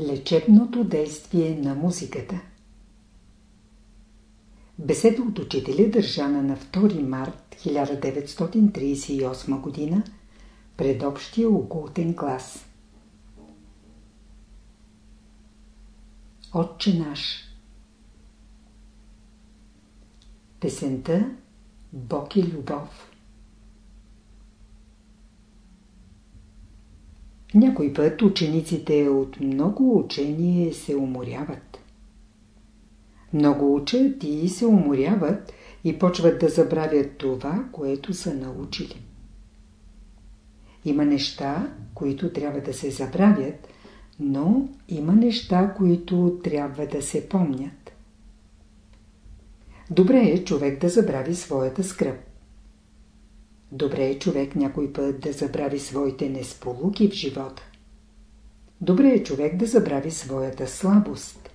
Лечебното действие на музиката Беседа от учителя държана на 2 март 1938 г. пред общия окултен клас. Отче наш Песента Бог и любов Някой път учениците от много учение се уморяват. Много учат и се уморяват и почват да забравят това, което са научили. Има неща, които трябва да се забравят, но има неща, които трябва да се помнят. Добре е човек да забрави своята скръп. Добре е човек някой път да забрави своите несполуки в живота. Добре е човек да забрави своята слабост.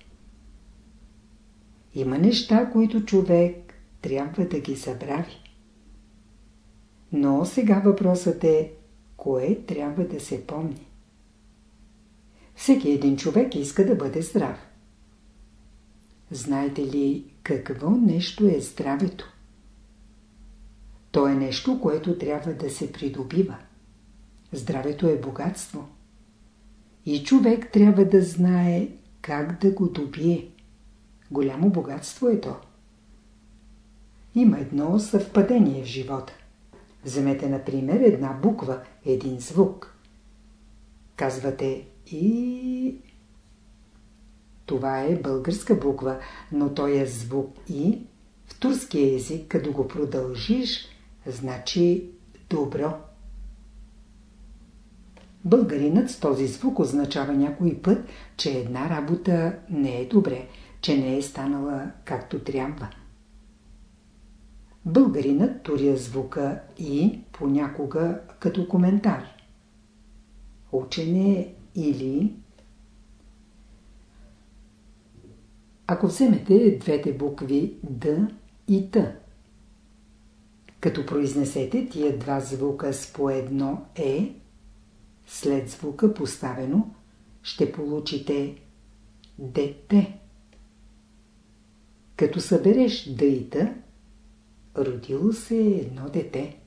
Има неща, които човек трябва да ги забрави. Но сега въпросът е, кое трябва да се помни? Всеки един човек иска да бъде здрав. Знаете ли какво нещо е здравето? То е нещо, което трябва да се придобива. Здравето е богатство. И човек трябва да знае как да го добие. Голямо богатство е то. Има едно съвпадение в живота. Вземете, например, една буква, един звук. Казвате и... Това е българска буква, но той е звук и в турския език, като го продължиш, значи добро. Българинът с този звук означава някой път, че една работа не е добре, че не е станала както трябва. Българинът туря звука и понякога като коментар. Учене или... Ако вземете двете букви Д и Т, като произнесете тия два звука с по едно Е, след звука поставено, ще получите дете. Като събереш дъйта, родило се едно дете.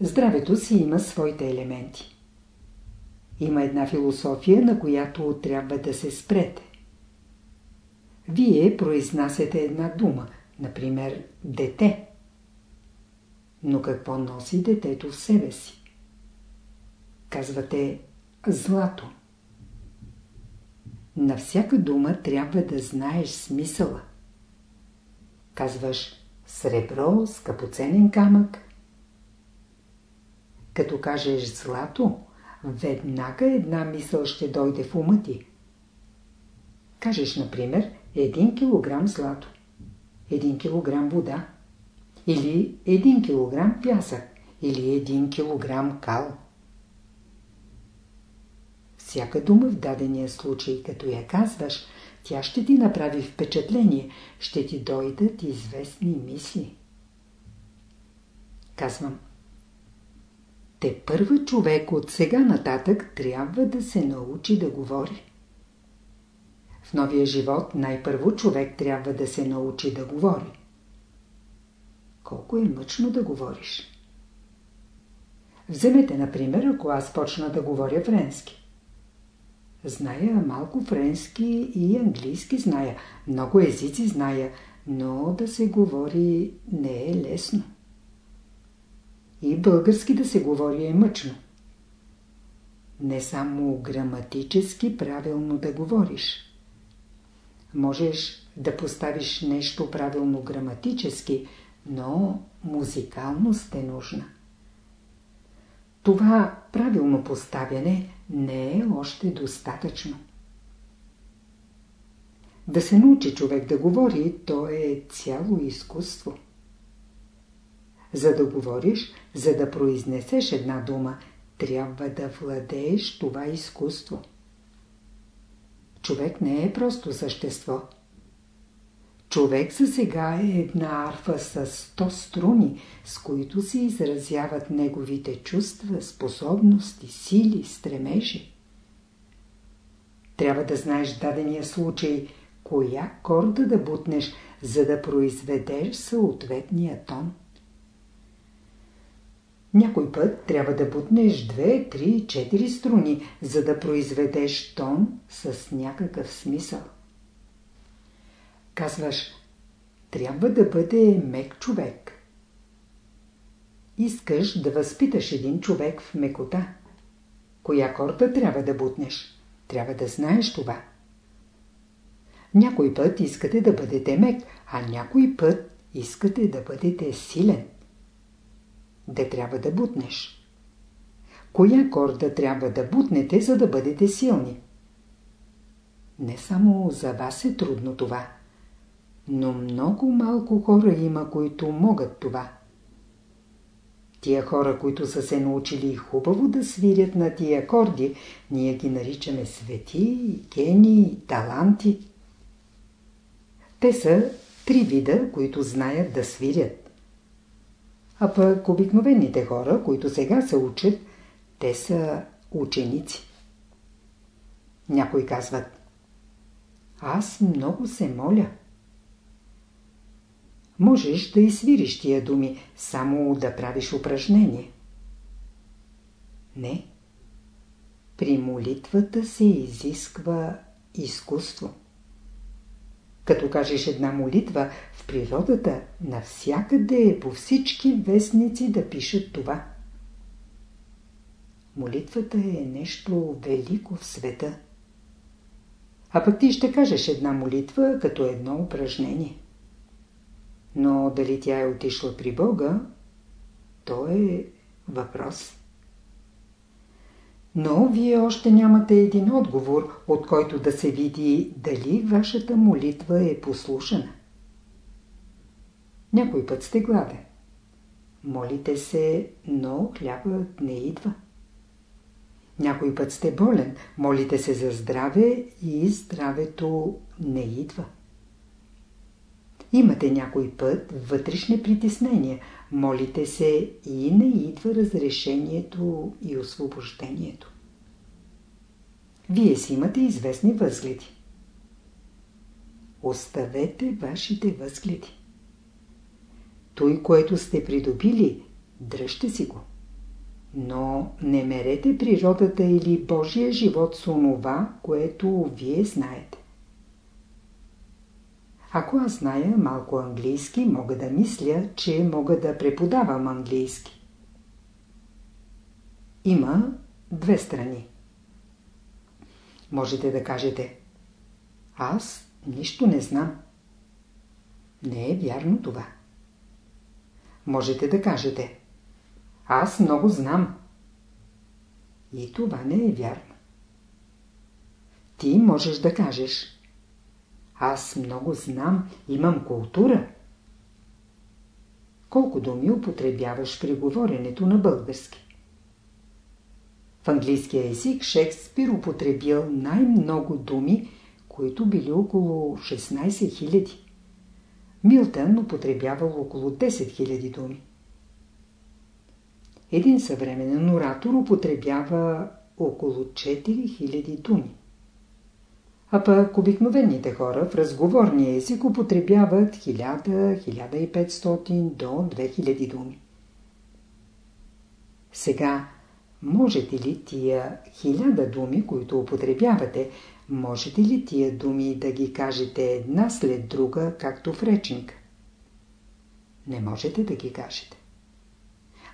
Здравето си има своите елементи. Има една философия, на която трябва да се спрете. Вие произнасяте една дума, например дете. Но какво носи детето в себе си? Казвате злато. На всяка дума трябва да знаеш смисъла. Казваш сребро, скъпоценен камък. Като кажеш злато, веднага една мисъл ще дойде в ума ти. Кажеш, например, един килограм злато, един килограм вода, или един килограм пясък, или един килограм кал. Всяка дума в дадения случай, като я казваш, тя ще ти направи впечатление, ще ти дойдат известни мисли. Казвам. Те първа човек от сега нататък трябва да се научи да говори. В новия живот най-първо човек трябва да се научи да говори. Колко е мъчно да говориш. Вземете, например, ако аз почна да говоря френски. Зная малко френски и английски зная, много езици зная, но да се говори не е лесно. И български да се говори е мъчно. Не само граматически правилно да говориш. Можеш да поставиш нещо правилно граматически, но музикалност е нужна. Това правилно поставяне не е още достатъчно. Да се научи човек да говори, то е цяло изкуство. За да говориш, за да произнесеш една дума, трябва да владееш това изкуство. Човек не е просто същество. Човек за сега е една арфа с 100 струни, с които се изразяват неговите чувства, способности, сили, стремежи. Трябва да знаеш дадения случай, коя корда да бутнеш, за да произведеш съответния тон. Някой път трябва да бутнеш 2, 3, 4 струни, за да произведеш тон с някакъв смисъл. Казваш, трябва да бъде мек човек. Искаш да възпиташ един човек в мекота. Коя корта трябва да бутнеш? Трябва да знаеш това. Някой път искате да бъдете мек, а някой път искате да бъдете силен. Де трябва да бутнеш? Коя корда трябва да бутнете, за да бъдете силни? Не само за вас е трудно това, но много малко хора има, които могат това. Тия хора, които са се научили хубаво да свирят на тия акорди, ние ги наричаме свети, гении, таланти. Те са три вида, които знаят да свирят. А пък обикновените хора, които сега се учат, те са ученици. Някои казват Аз много се моля. Можеш да изсвириш тия думи, само да правиш упражнение. Не. При молитвата се изисква изкуство. Като кажеш една молитва, в природата навсякъде е по всички вестници да пишат това. Молитвата е нещо велико в света. А пък ти ще кажеш една молитва като едно упражнение. Но дали тя е отишла при Бога, то е въпрос. Но вие още нямате един отговор, от който да се види дали вашата молитва е послушана. Някой път сте гладен. Молите се, но хлябът не идва. Някой път сте болен, молите се за здраве и здравето не идва. Имате някой път вътрешни притеснения, молите се и не идва разрешението и освобождението. Вие си имате известни възгледи. Оставете вашите възгледи. Той, което сте придобили, дръжте си го. Но не мерете природата или Божия живот с онова, което вие знаете. Ако аз зная малко английски, мога да мисля, че мога да преподавам английски. Има две страни. Можете да кажете Аз нищо не знам. Не е вярно това. Можете да кажете Аз много знам. И това не е вярно. Ти можеш да кажеш аз много знам, имам култура. Колко думи употребяваш при говоренето на български? В английския език Шекспир употребил най-много думи, които били около 16 000. Милтън употребявал около 10 000 думи. Един съвременен оратор употребява около 4000 думи а пък обикновените хора в разговорния език употребяват 1000-1500 до 2000 думи. Сега, можете ли тия хиляда думи, които употребявате, можете ли тия думи да ги кажете една след друга, както в речник? Не можете да ги кажете.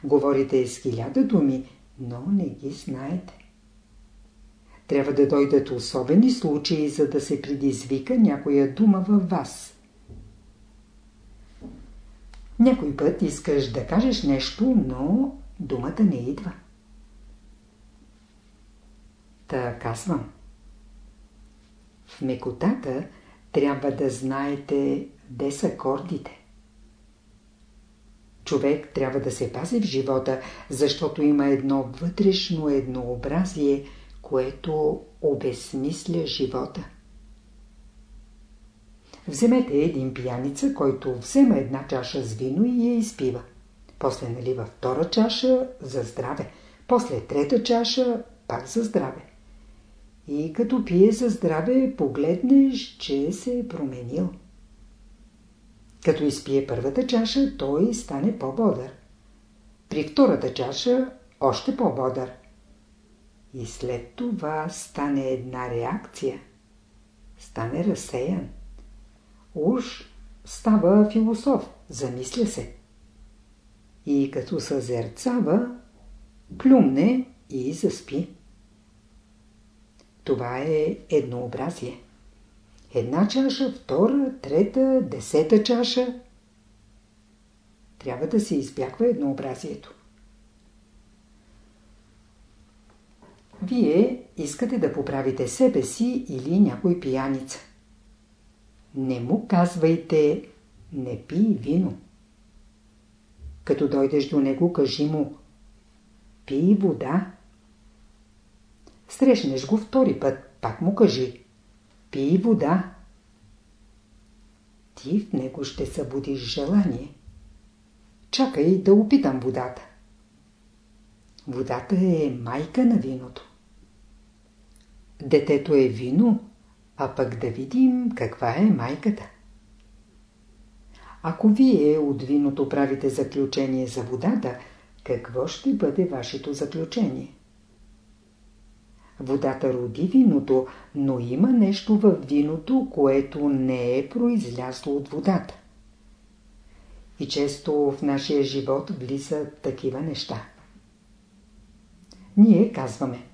Говорите с хиляда думи, но не ги знаете. Трябва да дойдат особени случаи, за да се предизвика някоя дума във вас. Някой път искаш да кажеш нещо, но думата не идва. Та казвам. В мекотата трябва да знаете де са кордите. Човек трябва да се пази в живота, защото има едно вътрешно еднообразие – което обесмисля живота. Вземете един пияница, който взема една чаша с вино и я изпива. После налива втора чаша за здраве. После трета чаша пак за здраве. И като пие за здраве, погледнеш, че се е променил. Като изпие първата чаша, той стане по-бодър. При втората чаша още по-бодър. И след това стане една реакция. Стане разсеян. Уж става философ, замисля се. И като съзерцава, плюмне и заспи. Това е еднообразие. Една чаша, втора, трета, десета чаша. Трябва да се избягва еднообразието. Вие искате да поправите себе си или някой пияница. Не му казвайте не пий вино. Като дойдеш до него, кажи му пий вода. Срещнеш го втори път, пак му кажи пий вода. Ти в него ще събудиш желание. Чакай да опитам водата. Водата е майка на виното. Детето е вино, а пък да видим каква е майката. Ако вие от виното правите заключение за водата, какво ще бъде вашето заключение? Водата роди виното, но има нещо в виното, което не е произлязло от водата. И често в нашия живот влизат такива неща. Ние казваме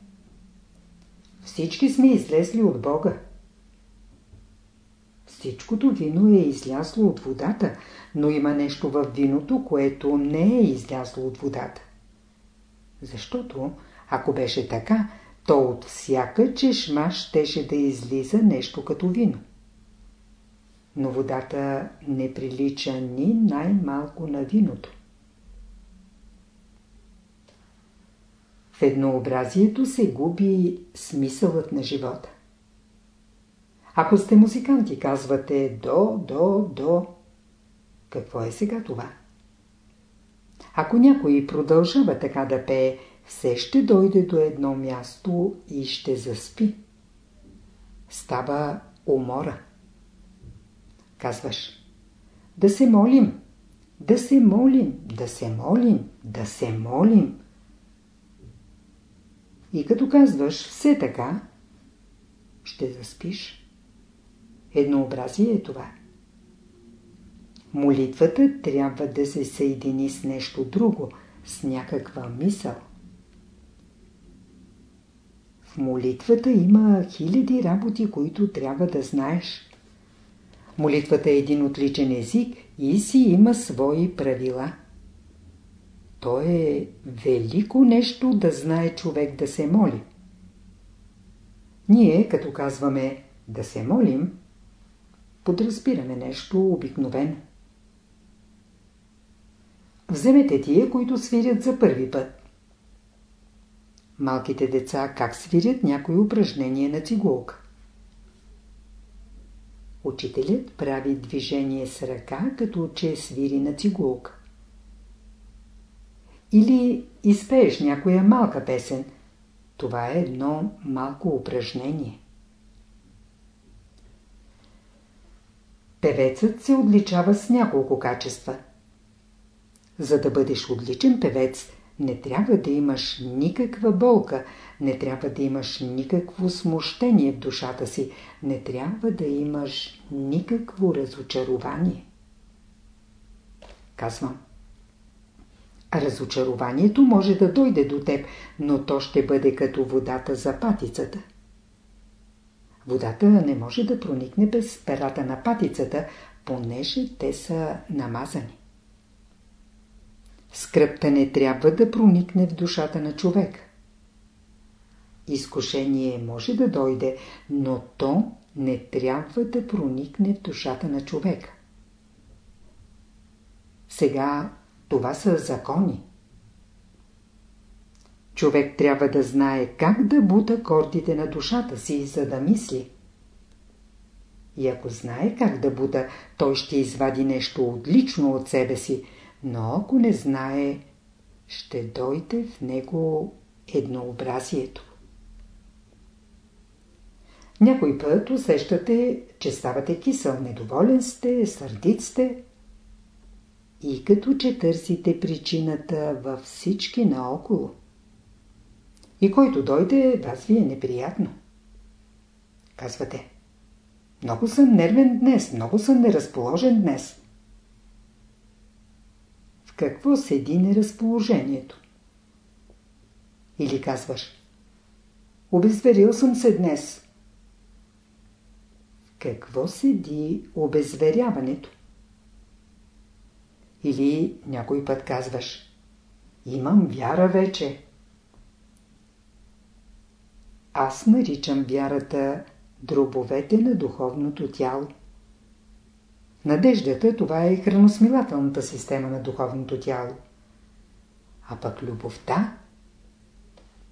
Всички сме излезли от Бога. Всичкото вино е излязло от водата, но има нещо в виното, което не е излязло от водата. Защото, ако беше така, то от всяка чешма щеше да излиза нещо като вино. Но водата не прилича ни най-малко на виното. В еднообразието се губи смисълът на живота. Ако сте музиканти, казвате до, до, до. Какво е сега това? Ако някой продължава така да пее, все ще дойде до едно място и ще заспи. Става умора. Казваш, да се молим, да се молим, да се молим, да се молим. И като казваш все така, ще заспиш. Еднообразие е това. Молитвата трябва да се съедини с нещо друго, с някаква мисъл. В молитвата има хиляди работи, които трябва да знаеш. Молитвата е един отличен език и си има свои правила. То е велико нещо да знае човек да се моли. Ние, като казваме да се молим, подразбираме нещо обикновено. Вземете тия, които свирят за първи път. Малките деца как свирят някои упражнения на цигулка. Учителят прави движение с ръка, като че свири на цигулка. Или изпееш някоя малка песен. Това е едно малко упражнение. Певецът се отличава с няколко качества. За да бъдеш отличен певец, не трябва да имаш никаква болка, не трябва да имаш никакво смущение в душата си, не трябва да имаш никакво разочарование. Казвам. Разочарованието може да дойде до теб, но то ще бъде като водата за патицата. Водата не може да проникне без перата на патицата, понеже те са намазани. Скръпта не трябва да проникне в душата на човек. Изкушение може да дойде, но то не трябва да проникне в душата на човек. Сега това са закони. Човек трябва да знае как да бута кордите на душата си, за да мисли. И ако знае как да бута, той ще извади нещо отлично от себе си, но ако не знае, ще дойде в него еднообразието. Някой път усещате, че ставате кисел, недоволен сте, сърдит сте. И като че търсите причината във всички наоколо. И който дойде, вас ви е неприятно. Казвате. Много съм нервен днес, много съм неразположен днес. В какво седи неразположението? Или казваш. Обезверил съм се днес какво седи обезверяването? Или някой път казваш Имам вяра вече. Аз наричам вярата дробовете на духовното тяло. Надеждата това е храносмилателната система на духовното тяло. А пък любовта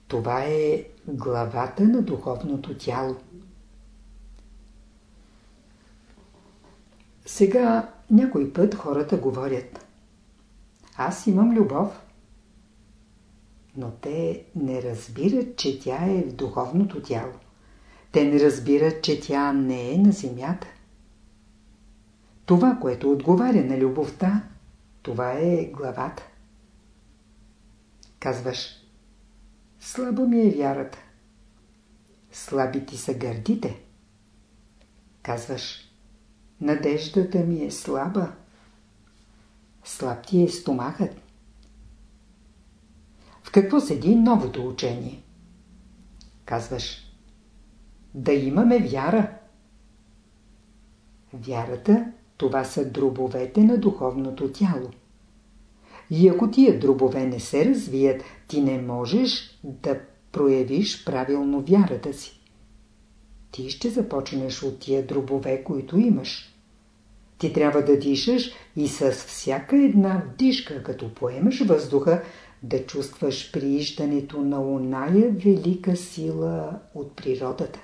това е главата на духовното тяло. Сега някой път хората говорят. Аз имам любов. Но те не разбират, че тя е в духовното тяло. Те не разбират, че тя не е на земята. Това, което отговаря на любовта, това е главата. Казваш, слаба ми е вярата. Слаби ти са гърдите. Казваш, Надеждата ми е слаба. Слаб ти е стомахът. В какво седи новото учение? Казваш, да имаме вяра. Вярата, това са дробовете на духовното тяло. И ако тия дробове не се развият, ти не можеш да проявиш правилно вярата си. Ти ще започнеш от тия дробове, които имаш. Ти трябва да дишаш и с всяка една вдишка, като поемаш въздуха, да чувстваш прииждането на оная велика сила от природата.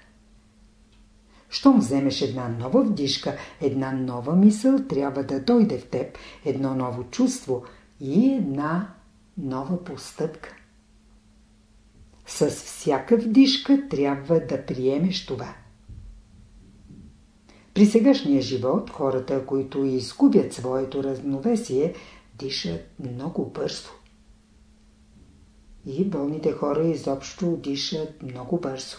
Щом вземеш една нова вдишка, една нова мисъл трябва да дойде в теб, едно ново чувство и една нова постъпка. С всяка вдишка трябва да приемеш това. При сегашния живот хората, които изгубят своето равновесие, дишат много бързо. И болните хора изобщо дишат много бързо.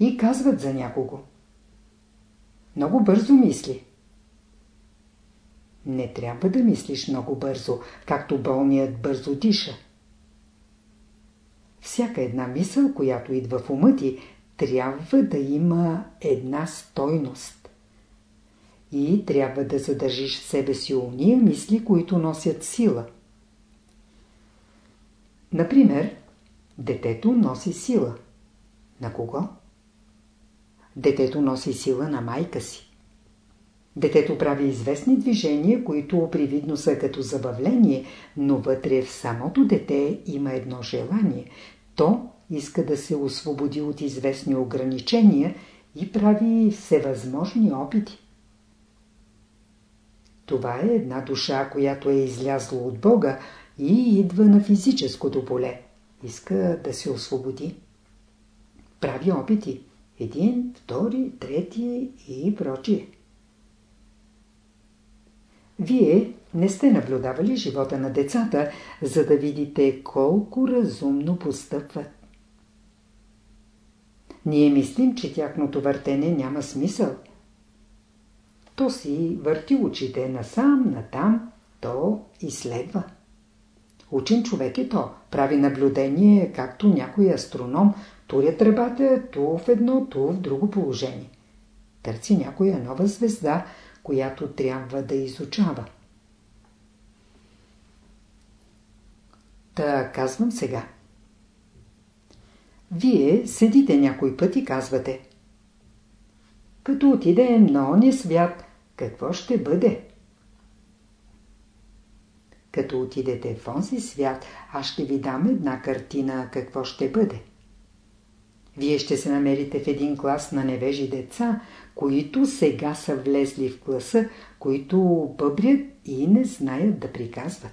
И казват за някого. Много бързо мисли. Не трябва да мислиш много бързо, както болният бързо диша. Всяка една мисъл, която идва в ума ти, трябва да има една стойност. И трябва да задържиш в себе си уния мисли, които носят сила. Например, детето носи сила. На кого? Детето носи сила на майка си. Детето прави известни движения, които привидно са като забавление, но вътре в самото дете има едно желание. То иска да се освободи от известни ограничения и прави всевъзможни опити. Това е една душа, която е излязла от Бога и идва на физическото поле. Иска да се освободи. Прави опити. Един, втори, трети и прочие. Вие не сте наблюдавали живота на децата, за да видите колко разумно постъпват. Ние мислим, че тяхното въртене няма смисъл. То си върти очите насам, натам, то изследва. Учен човек е то. Прави наблюдение, както някой астроном, туря тръбата то в едно, то в друго положение. Търси някоя нова звезда, която трябва да изучава. Та казвам сега. Вие седите някой път и казвате Като отидем на ония свят, какво ще бъде? Като отидете в онзи свят, аз ще ви дам една картина какво ще бъде. Вие ще се намерите в един клас на невежи деца, които сега са влезли в класа, които бъбрят и не знаят да приказват.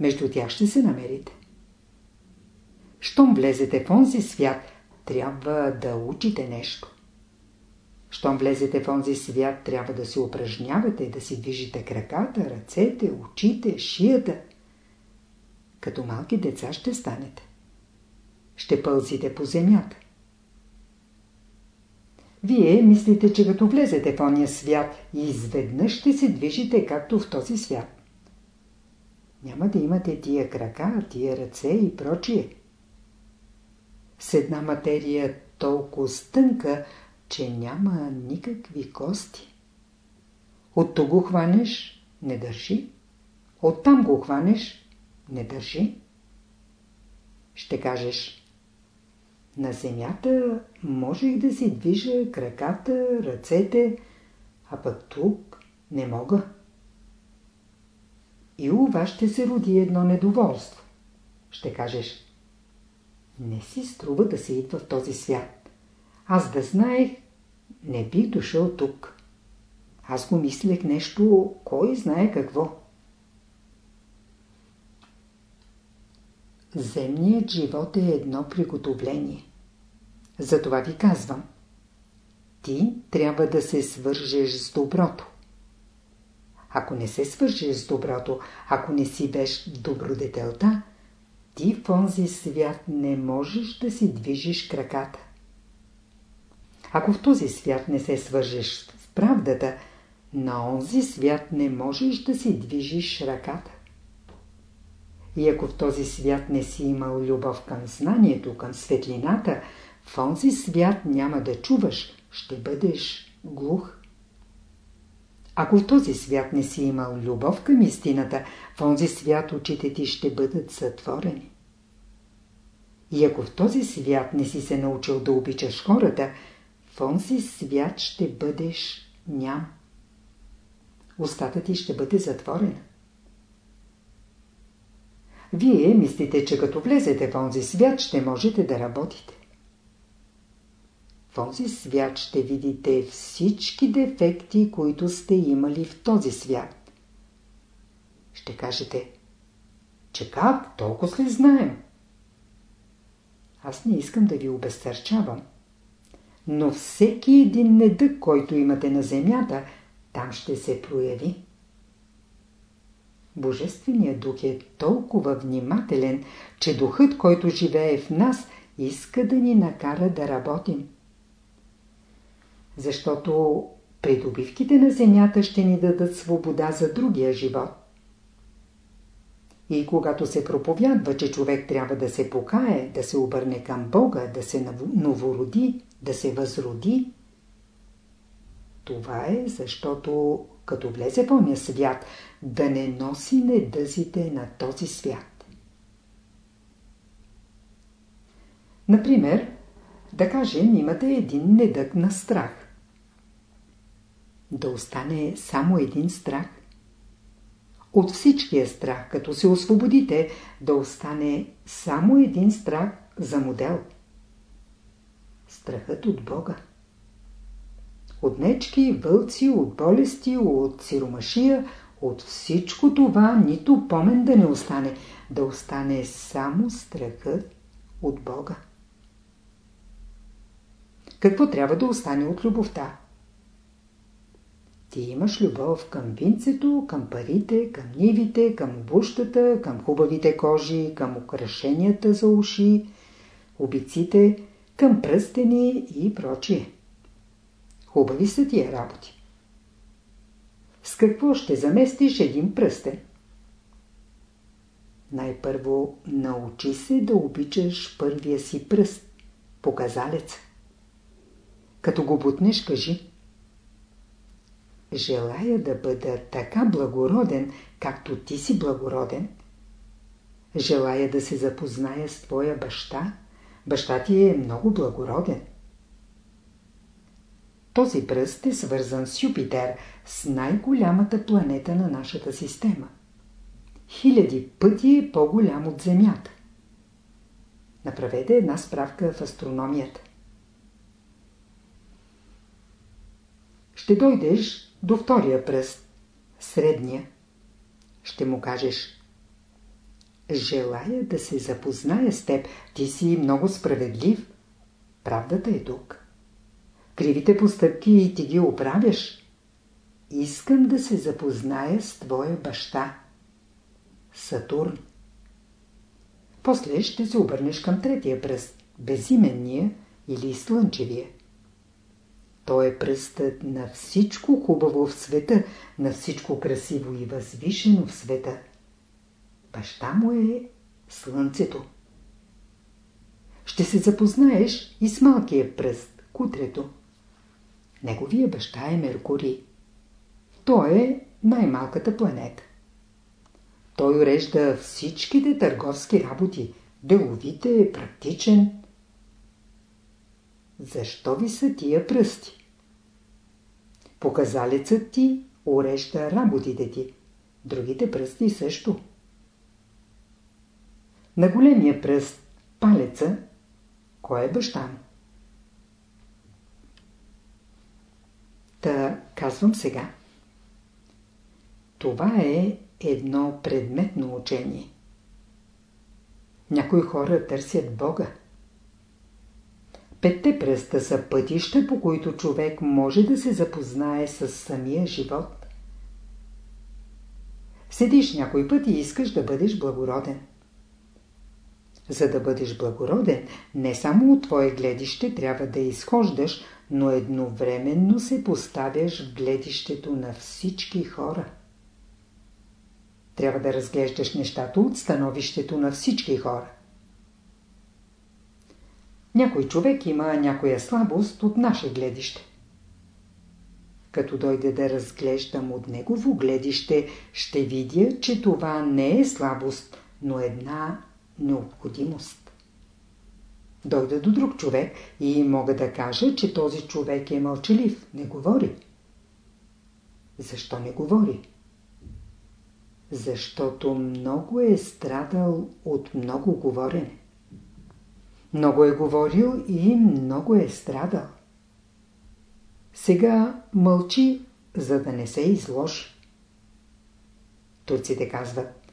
Между тях ще се намерите. Щом влезете в онзи свят, трябва да учите нещо. Щом влезете в онзи свят, трябва да се упражнявате, да си движите краката, ръцете, очите, шията. Като малки деца ще станете. Ще пълзите по земята. Вие мислите, че като влезете в ония свят, изведнъж ще се движите както в този свят. Няма да имате тия крака, тия ръце и прочие. С една материя толкова стънка, че няма никакви кости. От то го хванеш, не държи. Оттам го хванеш, не държи. Ще кажеш, на земята можех да си движа краката, ръцете, а пък тук не мога. И у вас ще се роди едно недоволство. Ще кажеш, не си струва да се идва в този свят. Аз да знаех, не бих дошъл тук. Аз го мислех нещо, кой знае какво. Земният живот е едно приготовление. Затова ви казвам. Ти трябва да се свържеш с доброто. Ако не се свържеш с доброто, ако не си беш добродетелта, ти в онзи свят не можеш да си движиш краката. Ако в този свят не се свържеш с правдата, на онзи свят не можеш да си движиш ръката. И ако в този свят не си имал любов към знанието, към светлината, в онзи свят няма да чуваш, ще бъдеш глух. Ако в този свят не си имал любов към истината, в онзи свят очите ти ще бъдат затворени. И ако в този свят не си се научил да обичаш хората, в онзи свят ще бъдеш ням. Устата ти ще бъде затворена. Вие мислите, че като влезете в онзи свят, ще можете да работите. В онзи свят ще видите всички дефекти, които сте имали в този свят. Ще кажете, че как толкова ли знаем? Аз не искам да ви обезсърчавам. Но всеки един недък, който имате на земята, там ще се прояви. Божественият дух е толкова внимателен, че духът, който живее в нас, иска да ни накара да работим. Защото придобивките на земята ще ни дадат свобода за другия живот. И когато се проповядва, че човек трябва да се покае, да се обърне към Бога, да се новороди, да се възроди, това е защото като влезе в свят, да не носи недъзите на този свят. Например, да кажем, имате един недък на страх. Да остане само един страх. От всичкия страх, като се освободите, да остане само един страх за модел. Страхът от Бога. От нечки, вълци, от болести, от сиромашия, от всичко това нито помен да не остане, да остане само страхът от Бога. Какво трябва да остане от любовта? Ти имаш любов към винцето, към парите, към нивите, към обущата, към хубавите кожи, към украшенията за уши, обиците, към пръстени и прочие. Хубави са тия работи. С какво ще заместиш един пръстен? Най-първо научи се да обичаш първия си пръст, показалец. Като го бутнеш, кажи Желая да бъда така благороден, както ти си благороден. Желая да се запозная с твоя баща. Баща ти е много благороден. Този пръст е свързан с Юпитер, с най-голямата планета на нашата система. Хиляди пъти е по-голям от Земята. Направете една справка в астрономията. Ще дойдеш до втория пръст, средния. Ще му кажеш Желая да се запозная с теб. Ти си много справедлив. Правдата е тук. Кривите постъпки и ти ги оправяш. Искам да се запозная с твоя баща. Сатурн. После ще се обърнеш към третия пръст, безименния или слънчевия. Той е пръстът на всичко хубаво в света, на всичко красиво и възвишено в света. Баща му е слънцето. Ще се запознаеш и с малкия пръст, кутрето. Неговия баща е Меркурий. Той е най-малката планета. Той урежда всичките търговски работи, деловите, практичен. Защо ви са тия пръсти? Показалецът ти урежда работите ти, другите пръсти също. На големия пръст, палеца, кой е баща му? Та казвам сега. Това е едно предметно учение. Някои хора търсят Бога. Петте пръста са пътища, по които човек може да се запознае с самия живот. Седиш някой път и искаш да бъдеш благороден. За да бъдеш благороден, не само от твое гледище трябва да изхождаш, но едновременно се поставяш в гледището на всички хора. Трябва да разглеждаш нещата от становището на всички хора. Някой човек има някоя слабост от наше гледище. Като дойде да разглеждам от негово гледище, ще видя, че това не е слабост, но една необходимост. Дойда до друг човек и мога да кажа, че този човек е мълчалив, не говори. Защо не говори? Защото много е страдал от много говорене. Много е говорил и много е страдал. Сега мълчи, за да не се изложи. Турците казват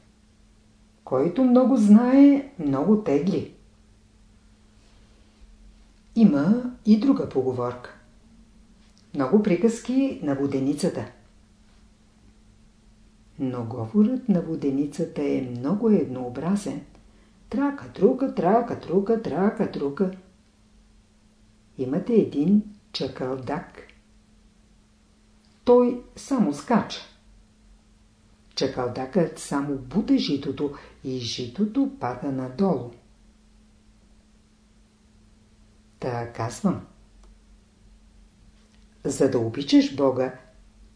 който много знае, много тегли. Има и друга поговорка. Много приказки на воденицата. Но говорът на воденицата е много еднообразен. Трака, трука, трака, трука, трака, трука. Имате един чакалдак. Той само скача. Чакалдакът само бута житото и житото пада надолу. Та казвам. За да обичаш Бога,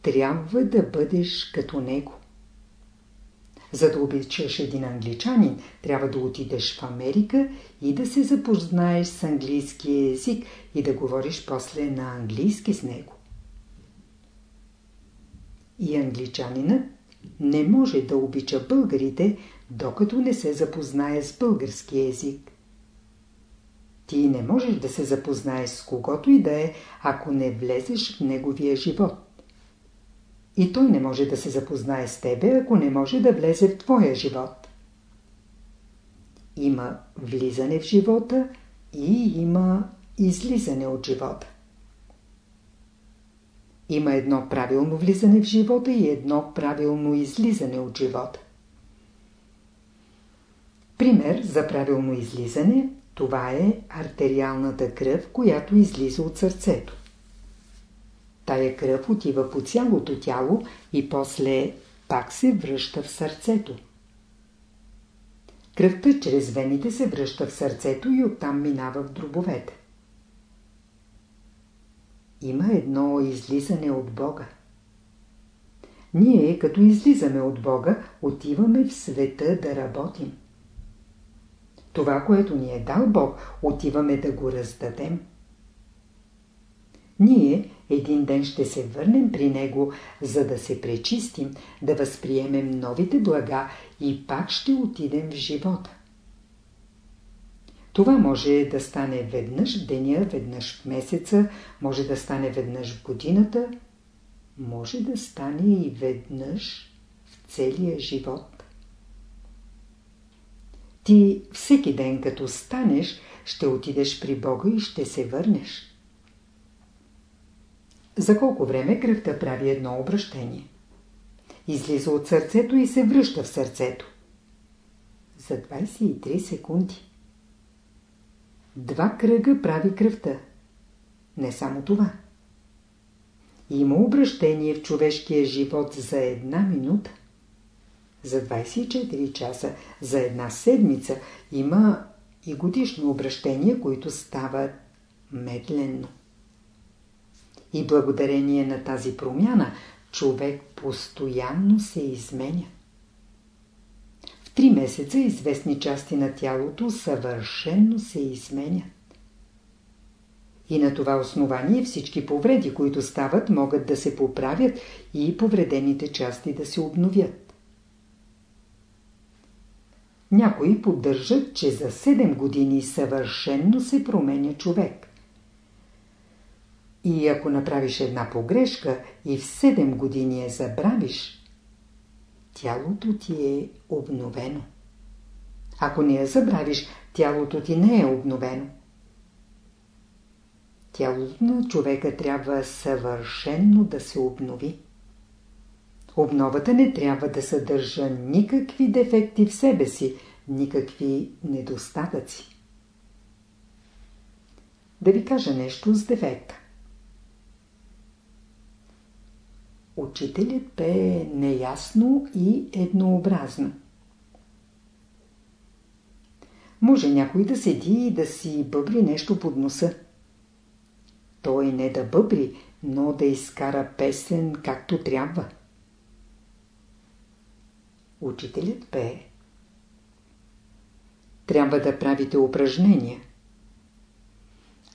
трябва да бъдеш като Него. За да обичаш един англичанин, трябва да отидеш в Америка и да се запознаеш с английски език и да говориш после на английски с него. И англичанинът не може да обича българите, докато не се запознае с български език. Ти не можеш да се запознаеш с когото и да е, ако не влезеш в неговия живот. И той не може да се запознае с тебе, ако не може да влезе в твоя живот. Има влизане в живота и има излизане от живота. Има едно правилно влизане в живота и едно правилно излизане от живота. Пример за правилно излизане – това е артериалната кръв, която излиза от сърцето. Тая кръв отива по цялото тяло и после пак се връща в сърцето. Кръвта чрез вените се връща в сърцето и оттам минава в дробовете има едно излизане от Бога. Ние, като излизаме от Бога, отиваме в света да работим. Това, което ни е дал Бог, отиваме да го раздадем. Ние един ден ще се върнем при Него, за да се пречистим, да възприемем новите блага и пак ще отидем в живота. Това може да стане веднъж в деня, веднъж в месеца, може да стане веднъж в годината, може да стане и веднъж в целия живот. Ти всеки ден като станеш, ще отидеш при Бога и ще се върнеш. За колко време кръвта прави едно обращение? Излиза от сърцето и се връща в сърцето. За 23 секунди. Два кръга прави кръвта. Не само това. Има обращение в човешкия живот за една минута. За 24 часа, за една седмица има и годишно обращение, които стават медленно. И благодарение на тази промяна, човек постоянно се изменя. В три месеца известни части на тялото съвършенно се изменят. И на това основание всички повреди, които стават, могат да се поправят и повредените части да се обновят. Някои поддържат, че за 7 години съвършенно се променя човек. И ако направиш една погрешка и в 7 години я забравиш, тялото ти е обновено. Ако не я забравиш, тялото ти не е обновено. Тялото на човека трябва съвършенно да се обнови. Обновата не трябва да съдържа никакви дефекти в себе си, никакви недостатъци. Да ви кажа нещо с дефекта. Учителят пее неясно и еднообразно. Може някой да седи и да си бъбри нещо под носа. Той не да бъбри, но да изкара песен както трябва. Учителят пее. Трябва да правите упражнения.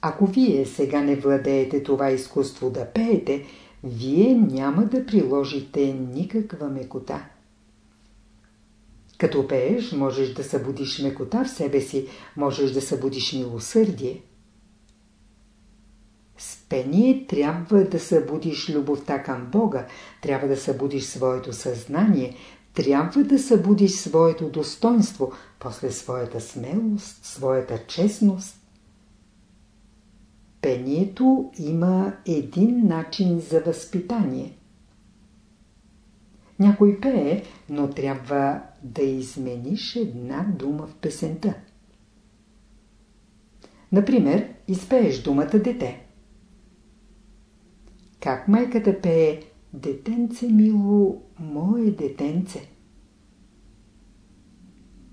Ако вие сега не владеете това изкуство да пеете, вие няма да приложите никаква мекота. Като пееш, можеш да събудиш мекота в себе си, можеш да събудиш милосърдие. С пение трябва да събудиш любовта към Бога, трябва да събудиш своето съзнание, трябва да събудиш своето достоинство, после своята смелост, своята честност. Пението има един начин за възпитание. Някой пее, но трябва да измениш една дума в песента. Например, изпееш думата дете. Как майката пее Детенце мило, мое детенце.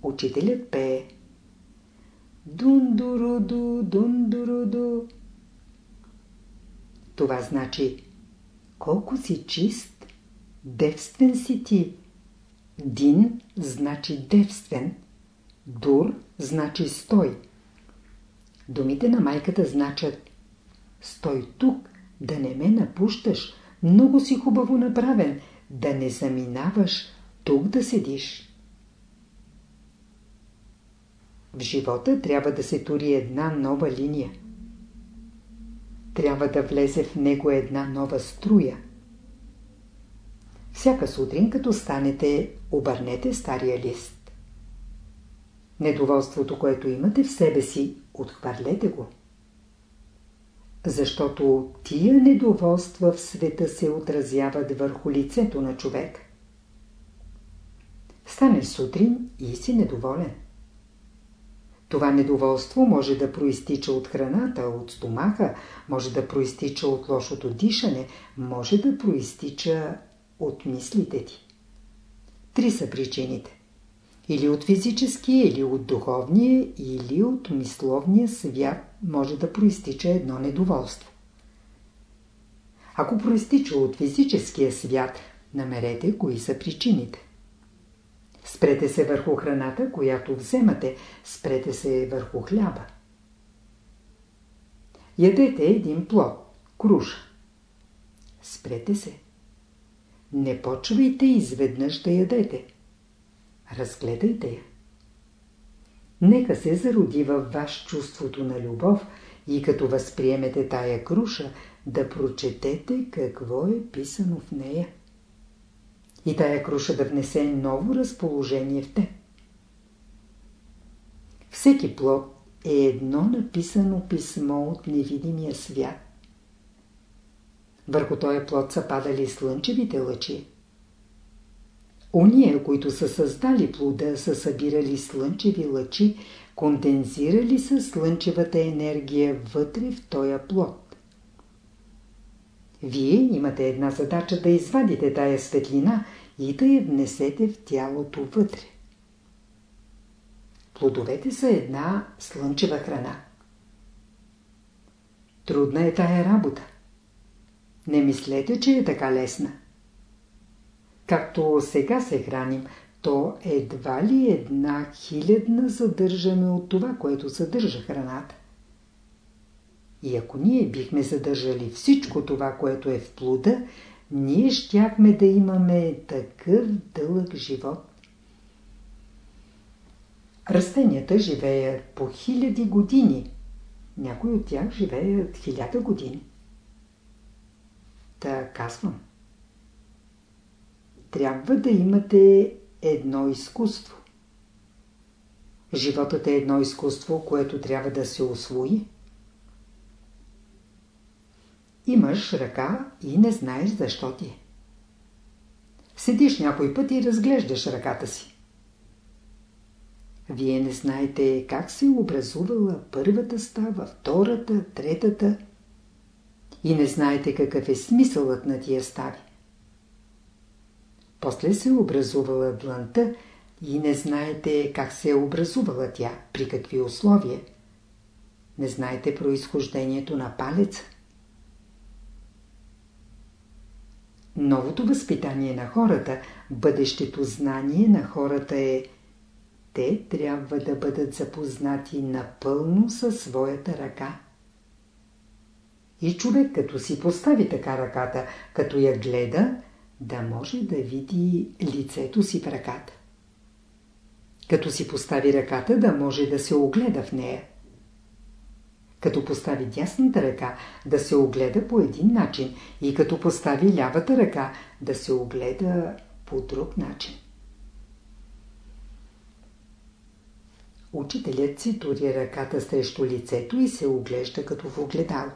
Учителят пее Дундуруду, дундуруду. Това значи колко си чист, девствен си ти. Дин значи девствен, дур значи стой. Думите на майката значат Стой тук, да не ме напущаш, много си хубаво направен, да не заминаваш, тук да седиш. В живота трябва да се тури една нова линия. Трябва да влезе в него една нова струя. Всяка сутрин, като станете, обърнете стария лист. Недоволството, което имате в себе си, отхвърлете го защото тия недоволства в света се отразяват върху лицето на човек. Станеш сутрин и си недоволен. Това недоволство може да проистича от храната, от стомаха, може да проистича от лошото дишане, може да проистича от мислите ти. Три са причините. Или от физическия, или от духовния, или от мисловния свят може да проистича едно недоволство. Ако проистича от физическия свят, намерете кои са причините. Спрете се върху храната, която вземате, спрете се върху хляба. Ядете един плод, круша. Спрете се. Не почвайте изведнъж да ядете. Разгледайте я. Нека се зароди във ваш чувството на любов и като възприемете тая круша, да прочетете какво е писано в нея. И тая круша да внесе ново разположение в те. Всеки плод е едно написано писмо от невидимия свят. Върху този плод са падали слънчевите лъчи. Ония, които са създали плода, са събирали слънчеви лъчи, кондензирали са слънчевата енергия вътре в този плод. Вие имате една задача да извадите тая светлина и да я внесете в тялото вътре. Плодовете са една слънчева храна. Трудна е тая работа. Не мислете, че е така лесна. Както сега се храним, то едва ли една хилядна задържаме от това, което съдържа храната. И ако ние бихме задържали всичко това, което е в плода, ние щяхме да имаме такъв дълъг живот. Растенията живеят по хиляди години. Някои от тях живеят хиляда години. Та казвам. Трябва да имате едно изкуство. Животът е едно изкуство, което трябва да се освои. Имаш ръка и не знаеш защо ти е. Седиш някой път и разглеждаш ръката си. Вие не знаете как се образувала първата става, втората, третата и не знаете какъв е смисълът на тия стави. После се образувала дланта и не знаете как се е образувала тя, при какви условия. Не знаете происхождението на палеца. Новото възпитание на хората, бъдещето знание на хората е те трябва да бъдат запознати напълно със своята ръка. И човек като си постави така ръката, като я гледа, да може да види лицето си в ръката. Като си постави ръката, да може да се огледа в нея. Като постави дясната ръка, да се огледа по един начин и като постави лявата ръка, да се огледа по друг начин. Учителят си тури ръката срещу лицето и се оглежда като в огледало.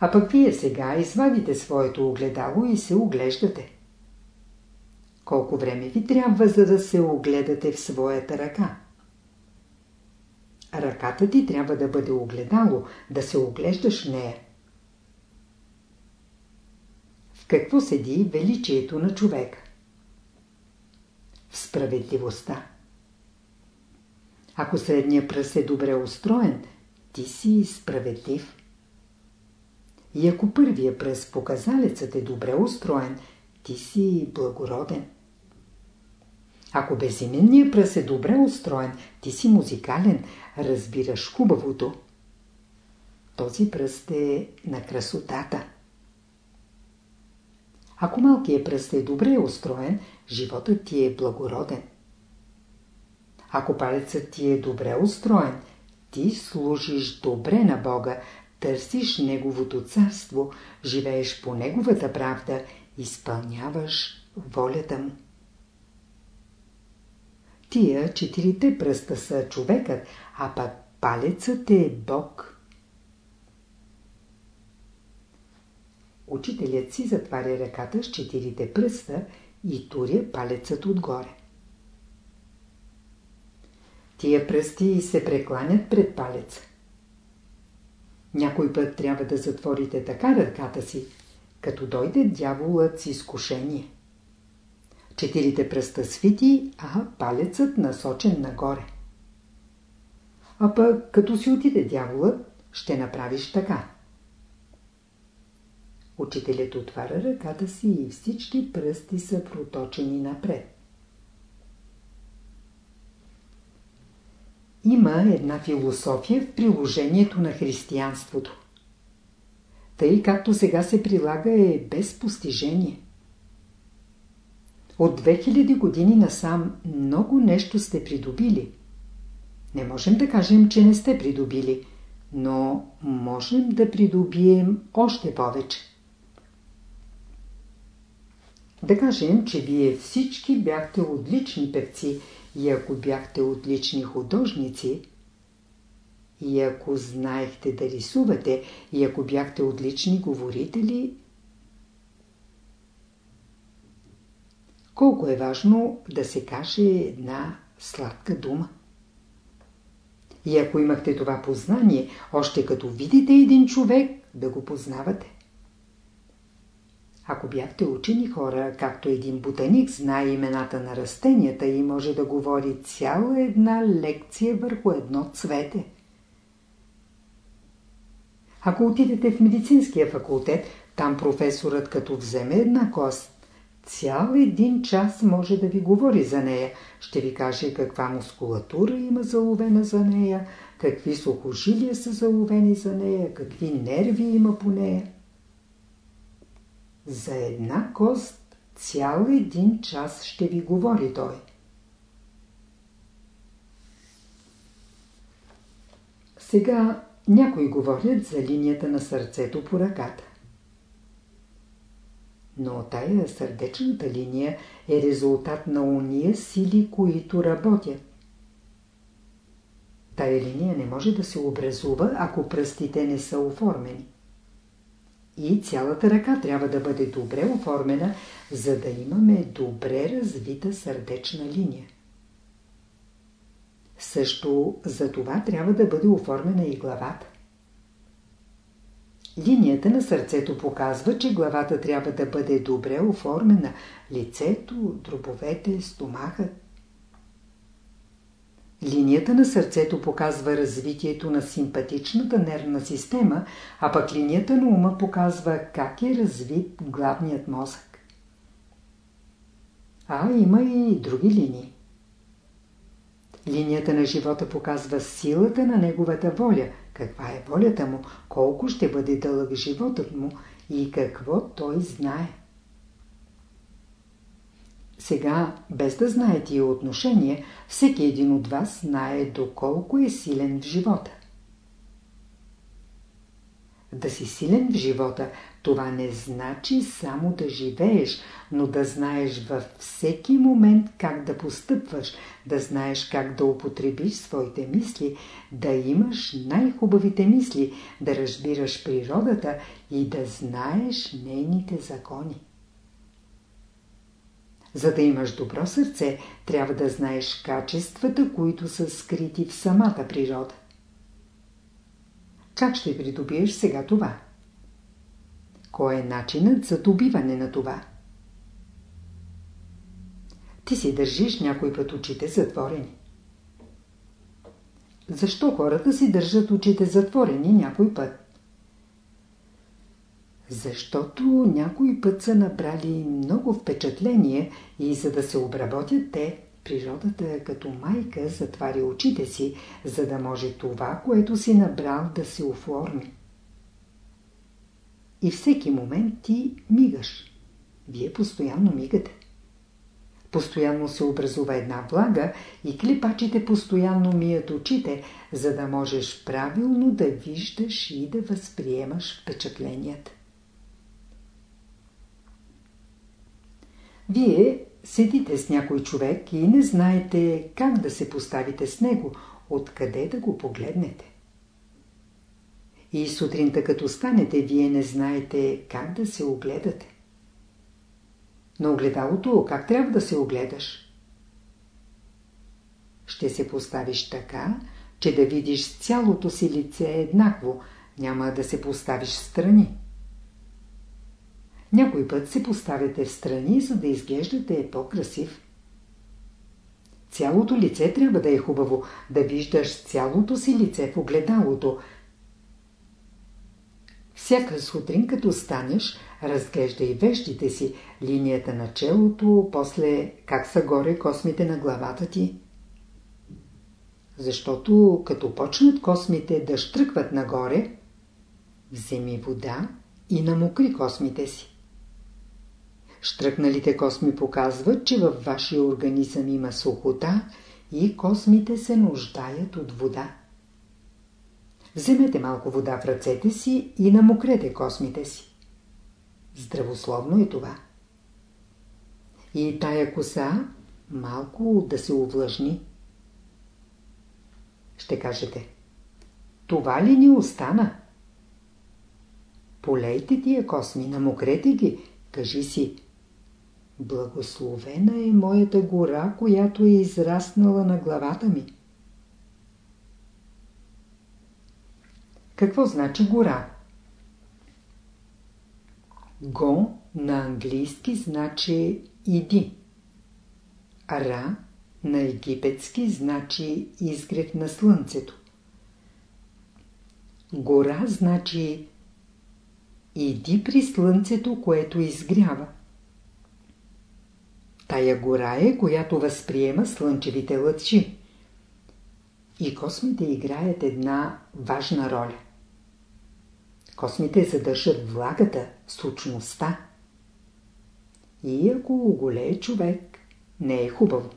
А пък вие сега извадите своето огледало и се оглеждате. Колко време ви трябва, за да се огледате в своята ръка? Ръката ти трябва да бъде огледало, да се оглеждаш нея. В какво седи величието на човека? В справедливостта. Ако средния пръст е добре устроен, ти си справедлив. И ако първия пръст показалецът е добре устроен, ти си благороден. Ако безименният пръст е добре устроен, ти си музикален, разбираш хубавото. Този пръст е на красотата. Ако малкият пръст е добре устроен, животът ти е благороден. Ако палецът ти е добре устроен, ти служиш добре на Бога, търсиш Неговото царство, живееш по Неговата правда, изпълняваш волята Му. Тия четирите пръста са човекът, а пък палецът е Бог. Учителят си затваря ръката с четирите пръста и туря палецът отгоре. Тия пръсти се прекланят пред палеца. Някой път трябва да затворите така ръката си, като дойде дяволът с изкушение. Четирите пръста свити, а палецът насочен нагоре. А пък като си отиде дяволът, ще направиш така. Учителят отваря ръката си и всички пръсти са проточени напред. Има една философия в приложението на християнството. Тъй както сега се прилага е без постижение. От 2000 години насам много нещо сте придобили. Не можем да кажем, че не сте придобили, но можем да придобием още повече. Да кажем, че вие всички бяхте отлични певци и ако бяхте отлични художници, и ако знаехте да рисувате, и ако бяхте отлични говорители, колко е важно да се каже една сладка дума. И ако имахте това познание, още като видите един човек, да го познавате. Ако бяхте учени хора, както един ботаник знае имената на растенията и може да говори цяла една лекция върху едно цвете. Ако отидете в медицинския факултет, там професорът като вземе една кост, цял един час може да ви говори за нея. Ще ви каже каква мускулатура има заловена за нея, какви сухожилия са заловени за нея, какви нерви има по нея. За една кост цял един час ще ви говори той. Сега някои говорят за линията на сърцето по ръката. Но тая сърдечната линия е резултат на уния сили, които работят. Тая линия не може да се образува, ако пръстите не са оформени. И цялата ръка трябва да бъде добре оформена, за да имаме добре развита сърдечна линия. Също за това трябва да бъде оформена и главата. Линията на сърцето показва, че главата трябва да бъде добре оформена, лицето, дробовете, стомахът. Линията на сърцето показва развитието на симпатичната нервна система, а пък линията на ума показва как е развит главният мозък. А има и други линии. Линията на живота показва силата на неговата воля, каква е волята му, колко ще бъде дълъг животът му и какво той знае. Сега, без да знае тия отношения, всеки един от вас знае доколко е силен в живота. Да си силен в живота, това не значи само да живееш, но да знаеш във всеки момент как да постъпваш, да знаеш как да употребиш своите мисли, да имаш най-хубавите мисли, да разбираш природата и да знаеш нейните закони. За да имаш добро сърце, трябва да знаеш качествата, които са скрити в самата природа. Как ще придобиеш сега това? Кой е начинът за добиване на това? Ти си държиш някой път очите затворени. Защо хората си държат очите затворени някой път? Защото някой път са набрали много впечатление и за да се обработят те, природата като майка затваря очите си, за да може това, което си набрал да се оформи. И всеки момент ти мигаш. Вие постоянно мигате. Постоянно се образува една влага и клипачите постоянно мият очите, за да можеш правилно да виждаш и да възприемаш впечатленията. Вие седите с някой човек и не знаете как да се поставите с него, откъде да го погледнете. И сутринта като станете, вие не знаете как да се огледате. На огледалото как трябва да се огледаш? Ще се поставиш така, че да видиш цялото си лице еднакво, няма да се поставиш страни. Някой път се поставяте в страни, за да изглеждате по-красив. Цялото лице трябва да е хубаво, да виждаш цялото си лице в огледалото. Всяка сутрин, като станеш, разглеждай вещите си, линията на челото, после как са горе космите на главата ти. Защото като почнат космите да штръкват нагоре, вземи вода и намокри космите си Штръкналите косми показват, че във вашия организъм има сухота и космите се нуждаят от вода. Вземете малко вода в ръцете си и намокрете космите си. Здравословно е това. И тая коса малко да се увлажни. Ще кажете, това ли ни остана? Полейте тия косми, намокрете ги, кажи си, Благословена е моята гора, която е израснала на главата ми. Какво значи гора? Го на английски значи иди. Ра на египетски значи изгрев на слънцето. Гора значи иди при слънцето, което изгрява. Тая гора е, която възприема слънчевите лъчи. И космите играят една важна роля. Космите задържат влагата, сучността. И ако оголее човек, не е хубаво.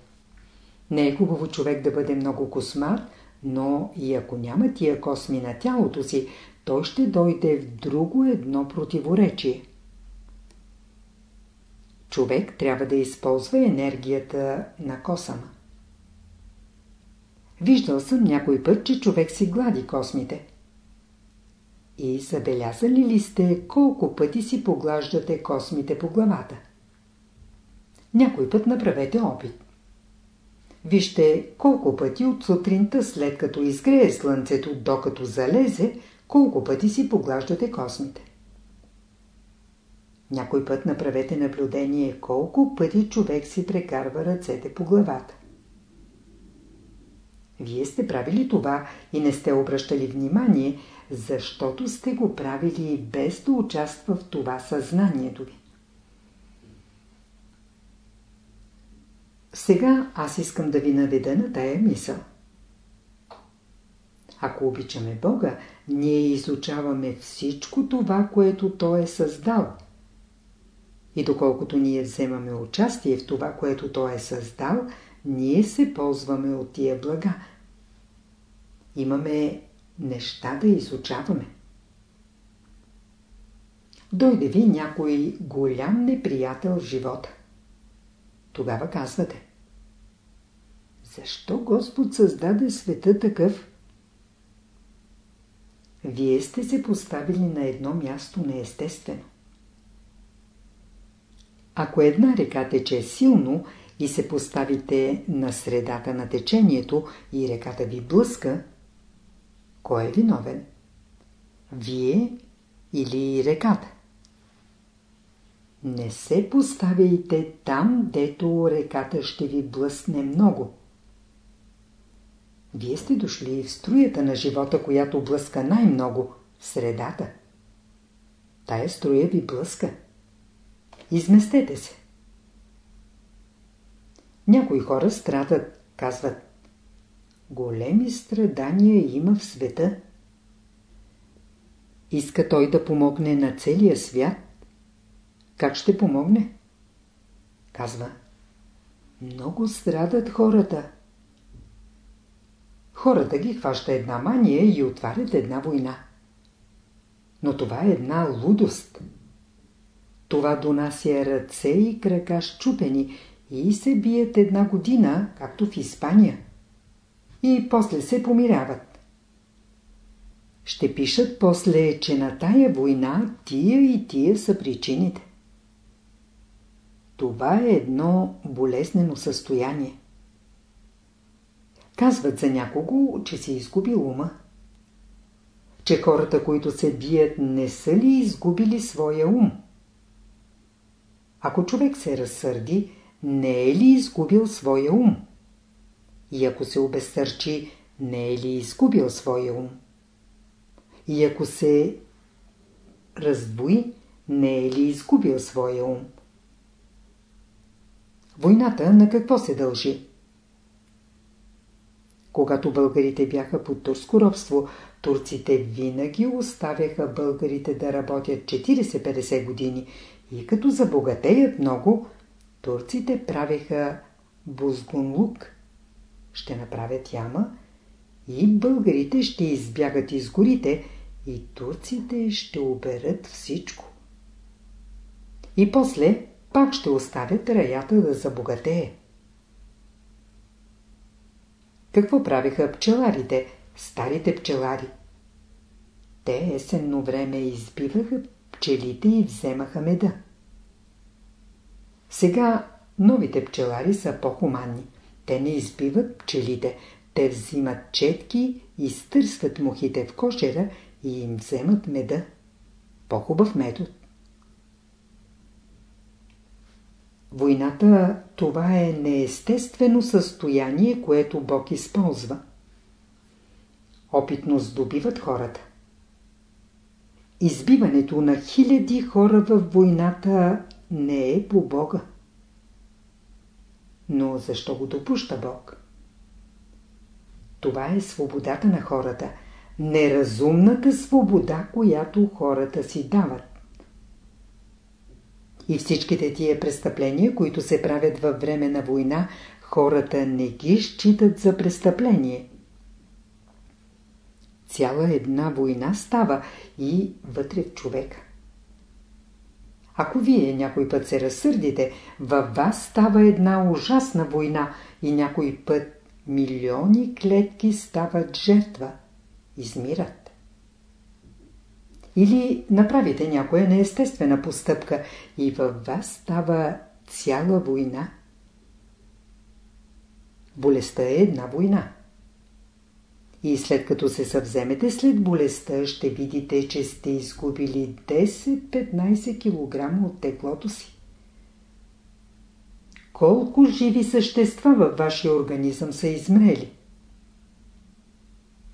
Не е хубаво човек да бъде много космар, но и ако няма тия косми на тялото си, той ще дойде в друго едно противоречие. Човек трябва да използва енергията на косама. Виждал съм някой път, че човек си глади космите. И забелязали ли сте колко пъти си поглаждате космите по главата? Някой път направете опит. Вижте колко пъти от сутринта, след като изгрее слънцето, докато залезе, колко пъти си поглаждате космите. Някой път направете наблюдение колко пъти човек си прекарва ръцете по главата. Вие сте правили това и не сте обръщали внимание, защото сте го правили без да участва в това съзнанието ви. Сега аз искам да ви наведа на тая мисъл. Ако обичаме Бога, ние изучаваме всичко това, което Той е създал – и доколкото ние вземаме участие в това, което Той е създал, ние се ползваме от тия блага. Имаме неща да изучаваме. Дойде ви някой голям неприятел в живота. Тогава казвате. Защо Господ създаде света такъв? Вие сте се поставили на едно място неестествено. Ако една река тече силно и се поставите на средата на течението и реката ви блъска, кой е виновен? Вие или реката? Не се поставяйте там, дето реката ще ви блъсне много. Вие сте дошли в струята на живота, която блъска най-много, в средата. Тая струя ви блъска. Изместете се. Някои хора страдат, казват. Големи страдания има в света. Иска той да помогне на целия свят. Как ще помогне? Казва. Много страдат хората. Хората ги хваща една мания и отварят една война. Но това е една лудост. Това донася ръце и крака щупени и се бият една година, както в Испания. И после се помиряват. Ще пишат после, че на тая война тия и тия са причините. Това е едно болезнено състояние. Казват за някого, че си изгубил ума. Че хората, които се бият, не са ли изгубили своя ум? Ако човек се разсърди, не е ли изгубил своя ум? И ако се обезсърчи, не е ли изгубил своя ум? И ако се раздвои, не е ли изгубил своя ум? Войната на какво се дължи? Когато българите бяха под турско робство, турците винаги оставяха българите да работят 40-50 години И като забогатеят много, турците правеха бузгунлук. Ще направят яма и българите ще избягат из горите и турците ще оберат всичко. И после пак ще оставят раята да забогатее. Какво правиха пчеларите, старите пчелари? Те есенно време избиваха пчелите и вземаха меда. Сега новите пчелари са по-хуманни. Те не избиват пчелите, те взимат четки и стърсват мухите в кошера и им вземат меда. По-хубав метод. Войната това е неестествено състояние, което Бог използва. Опитно здобиват хората. Избиването на хиляди хора в войната не е по Бога. Но защо го допуща Бог? Това е свободата на хората. Неразумната свобода, която хората си дават. И всичките тия престъпления, които се правят във време на война, хората не ги считат за престъпление. Цяла една война става и вътре в човека. Ако вие някой път се разсърдите, във вас става една ужасна война и някой път милиони клетки стават жертва, измират. Или направите някоя неестествена постъпка и във вас става цяла война. Болестта е една война. И след като се съвземете след болестта, ще видите, че сте изгубили 10-15 кг от теглото си. Колко живи същества във вашия организъм са измрели?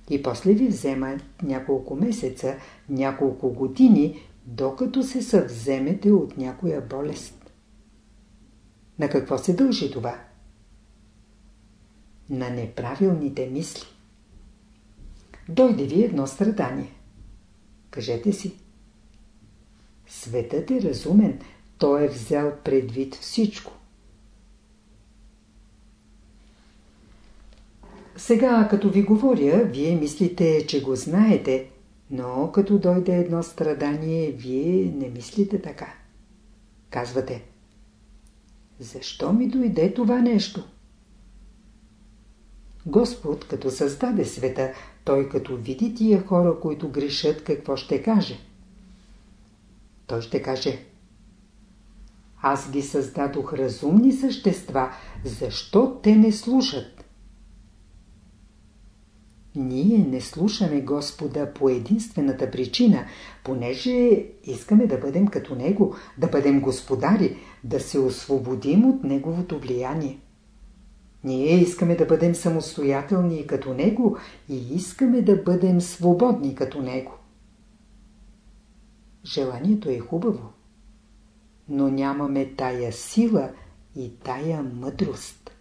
И после ви взема няколко месеца, няколко години, докато се съвземете от някоя болест. На какво се дължи това? На неправилните мисли. Дойде ви едно страдание. Кажете си. Светът е разумен, той е взел предвид всичко. Сега, като ви говоря, вие мислите, че го знаете, но като дойде едно страдание, вие не мислите така. Казвате, защо ми дойде това нещо? Господ, като създаде света, той като види тия хора, които грешат, какво ще каже? Той ще каже Аз ги създадох разумни същества, защо те не слушат? Ние не слушаме Господа по единствената причина, понеже искаме да бъдем като Него, да бъдем господари, да се освободим от Неговото влияние. Ние искаме да бъдем самостоятелни като Него и искаме да бъдем свободни като Него. Желанието е хубаво, но нямаме тая сила и тая мъдрост.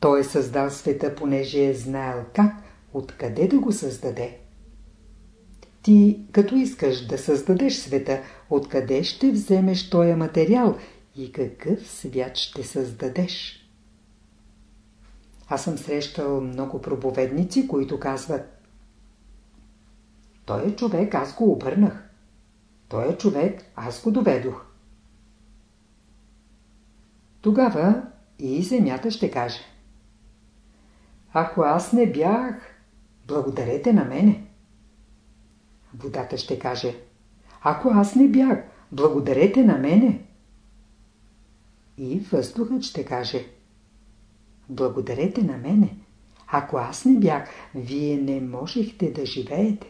Той е създал света, понеже е знаел как, откъде да го създаде. Ти, като искаш да създадеш света, откъде ще вземеш този материал и какъв свят ще създадеш? Аз съм срещал много проповедници, които казват Той е човек, аз го обърнах. Той е човек, аз го доведох. Тогава и земята ще каже Ако аз не бях, благодарете на мене. Водата ще каже Ако аз не бях, благодарете на мене. И въздухът ще каже Благодарете на мене. Ако аз не бях, вие не можехте да живеете.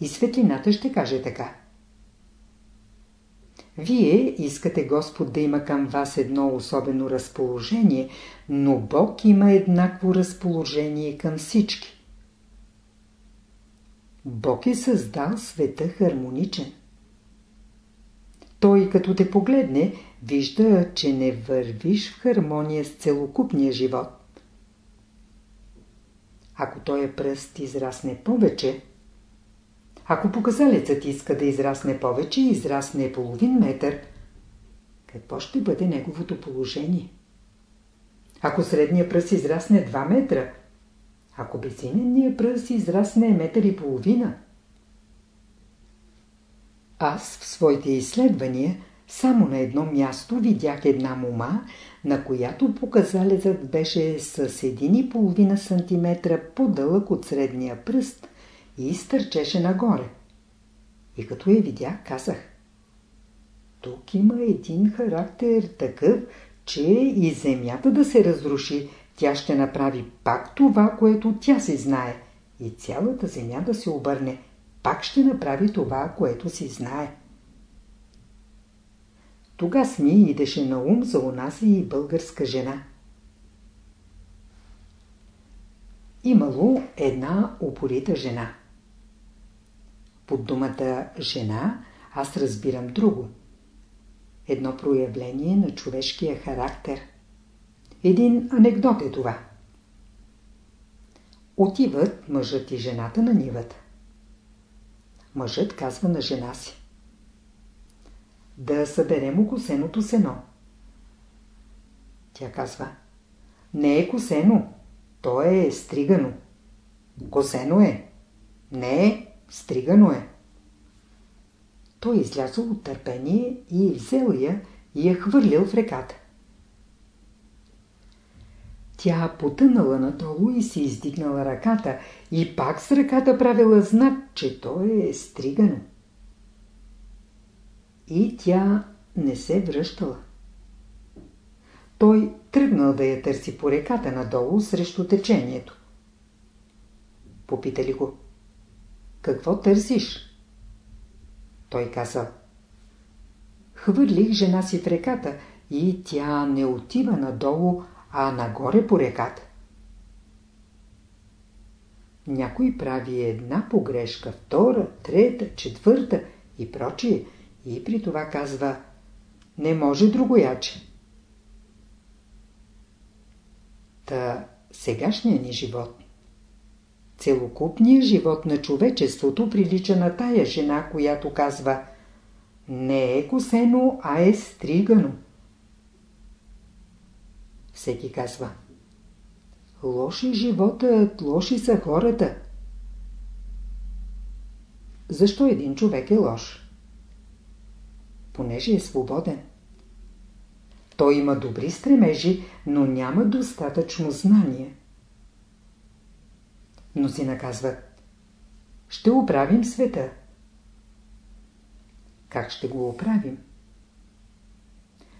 И светлината ще каже така. Вие искате Господ да има към вас едно особено разположение, но Бог има еднакво разположение към всички. Бог е създал света хармоничен. Той като те погледне, вижда, че не вървиш в хармония с целокупния живот. Ако той е пръст израсне повече, Ако показалецът иска да израсне повече и израсне половин метър, какво ще бъде неговото положение? Ако средния пръст израсне 2 метра, ако безименният пръст израсне метър и половина. Аз в своите изследвания само на едно място видях една мума, на която показалецът беше с 1,5 см по-дълъг от средния пръст и изтърчеше нагоре. И като я видях, казах Тук има един характер такъв, че и земята да се разруши, тя ще направи пак това, което тя си знае. И цялата земя да се обърне, пак ще направи това, което си знае. Тогас ми идеше на ум за унази и българска жена. Имало една упорита жена. Под думата жена аз разбирам друго. Едно проявление на човешкия характер. Един анекдот е това. Отиват мъжът и жената на нивата. Мъжът казва на жена си да съберем окосеното сено. Тя казва, не е косено, то е стригано. Косено е. Не е, стригано е. Той излязъл от търпение и е взел я и я хвърлил в реката. Тя потънала надолу и си издигнала ръката и пак с ръката правила знак, че то е стригано и тя не се връщала. Той тръгнал да я търси по реката надолу срещу течението. Попитали го. Какво търсиш? Той казал. Хвърлих жена си в реката и тя не отива надолу, а нагоре по реката. Някой прави една погрешка, втора, трета, четвърта и прочие – и при това казва не може другояче. Та сегашният ни живот, целокупният живот на човечеството прилича на тая жена, която казва не е косено, а е стригано. Всеки казва Лоши животът, лоши са хората. Защо един човек е лош? понеже е свободен. Той има добри стремежи, но няма достатъчно знание. Но си наказват. Ще оправим света. Как ще го оправим?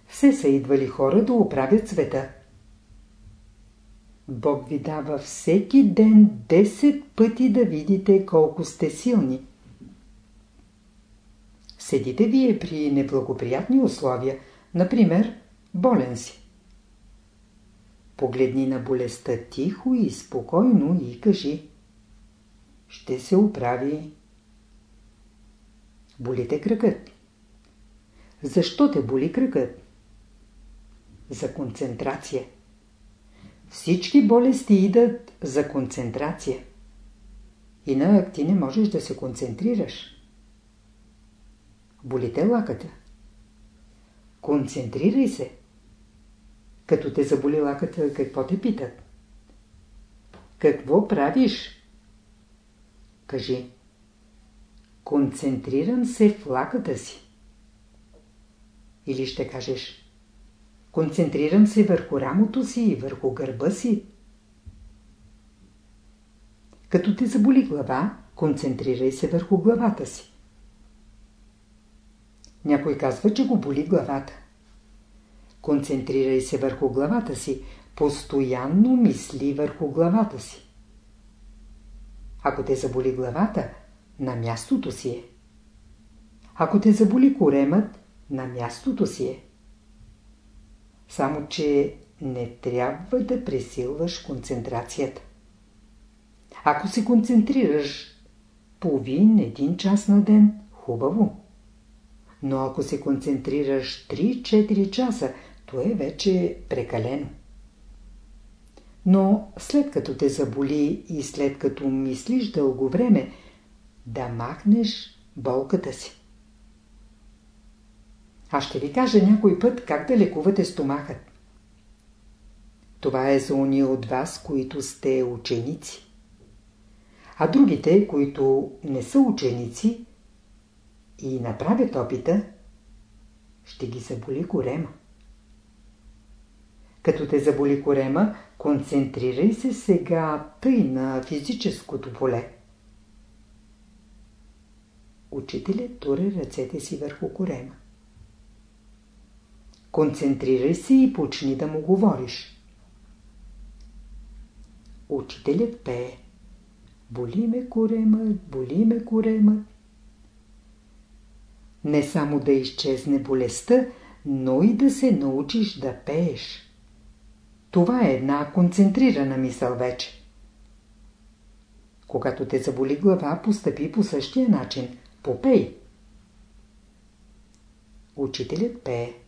Все са идвали хора да оправят света. Бог ви дава всеки ден 10 пъти да видите колко сте силни. Седите вие при неблагоприятни условия, например, болен си. Погледни на болестта тихо и спокойно и кажи Ще се оправи. Болите кръкът. Защо те боли кръкът? За концентрация. Всички болести идат за концентрация. Инак ти не можеш да се концентрираш. Болите лаката. Концентрирай се. Като те заболи лаката, какво те питат? Какво правиш? Кажи. Концентрирам се в лаката си. Или ще кажеш. Концентрирам се върху рамото си и върху гърба си. Като те заболи глава, концентрирай се върху главата си. Някой казва, че го боли главата. Концентрирай се върху главата си. Постоянно мисли върху главата си. Ако те заболи главата, на мястото си е. Ако те заболи коремът, на мястото си е. Само, че не трябва да пресилваш концентрацията. Ако се концентрираш половин, един час на ден, хубаво. Но ако се концентрираш 3-4 часа, то е вече прекалено. Но след като те заболи и след като мислиш дълго време, да махнеш болката си. Аз ще ви кажа някой път как да лекувате стомахът. Това е за уния от вас, които сте ученици. А другите, които не са ученици и направят опита, ще ги заболи корема. Като те заболи корема, концентрирай се сега тъй на физическото поле. Учителят туре ръцете си върху корема. Концентрирай се и почни да му говориш. Учителят пее. Боли ме коремът, боли ме коремът. Не само да изчезне болестта, но и да се научиш да пееш. Това е една концентрирана мисъл вече. Когато те заболи глава, постъпи по същия начин. Попей. Учителят пее.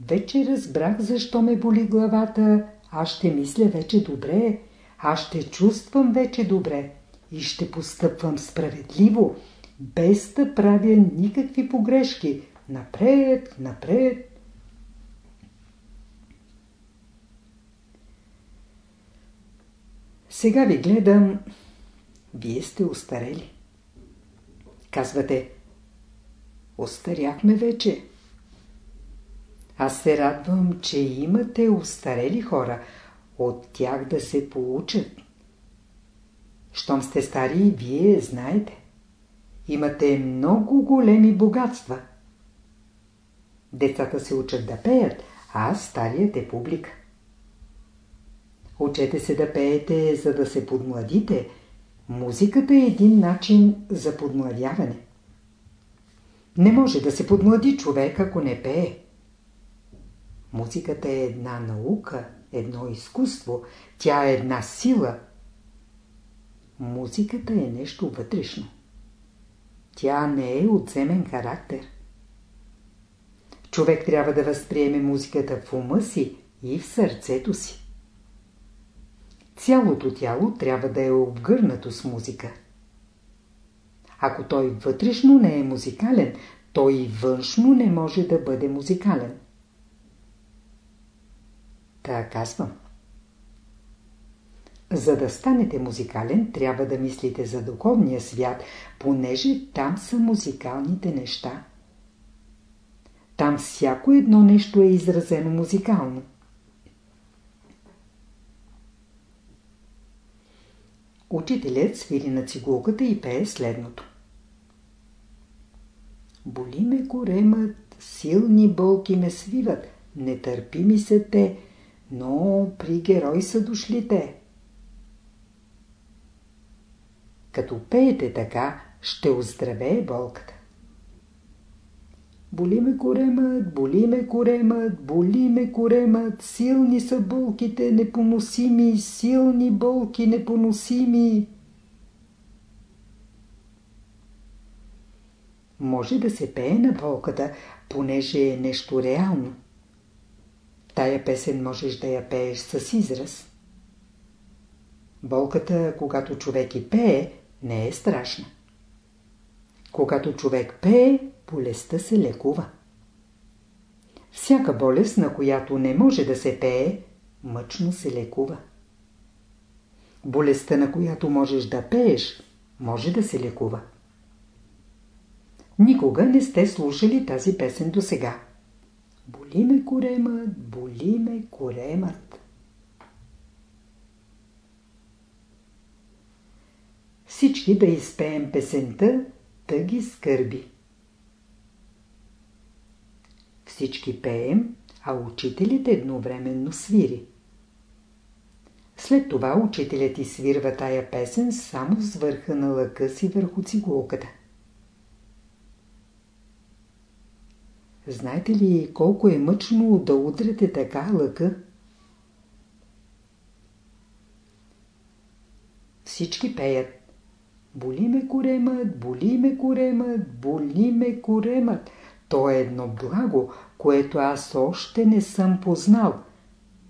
Вече разбрах защо ме боли главата. Аз ще мисля вече добре. Аз ще чувствам вече добре. И ще постъпвам справедливо, без да правя никакви погрешки. Напред, напред. Сега ви гледам. Вие сте устарели. Казвате, остаряхме вече. Аз се радвам, че имате устарели хора. От тях да се получат. Щом сте стари, вие знаете. Имате много големи богатства. Децата се учат да пеят, а старият е публика. Учете се да пеете, за да се подмладите. Музиката е един начин за подмладяване. Не може да се подмлади човек, ако не пее. Музиката е една наука, едно изкуство, тя е една сила. Музиката е нещо вътрешно. Тя не е отземен характер. Човек трябва да възприеме музиката в ума си и в сърцето си. Цялото тяло трябва да е обгърнато с музика. Ако той вътрешно не е музикален, той и външно не може да бъде музикален. Та казвам. За да станете музикален, трябва да мислите за духовния свят, понеже там са музикалните неща. Там всяко едно нещо е изразено музикално. Учителят свири на цигулката и пее следното. Боли ме коремът, силни болки ме свиват, нетърпими са те, но при герой са дошли те. Като пеете така, ще оздравее болката. Боли ме коремът, боли ме коремът, боли ме коремът, силни са болките непоносими, силни болки непоносими. Може да се пее на болката, понеже е нещо реално. Тая песен можеш да я пееш с израз. Болката, когато човек и пее, не е страшна. Когато човек пее, болестта се лекува. Всяка болест, на която не може да се пее, мъчно се лекува. Болестта, на която можеш да пееш, може да се лекува. Никога не сте слушали тази песен до сега. Боли ме коремът, боли ме коремът. Всички да изпеем песента Тъги скърби. Всички пеем, а учителят едновременно свири. След това учителят изсвирва тая песен само с върха на лъка си върху цигулката. Знаете ли колко е мъчно да удрете така лъка? Всички пеят. Боли ме коремът, боли ме коремът, боли ме коремът. То е едно благо, което аз още не съм познал.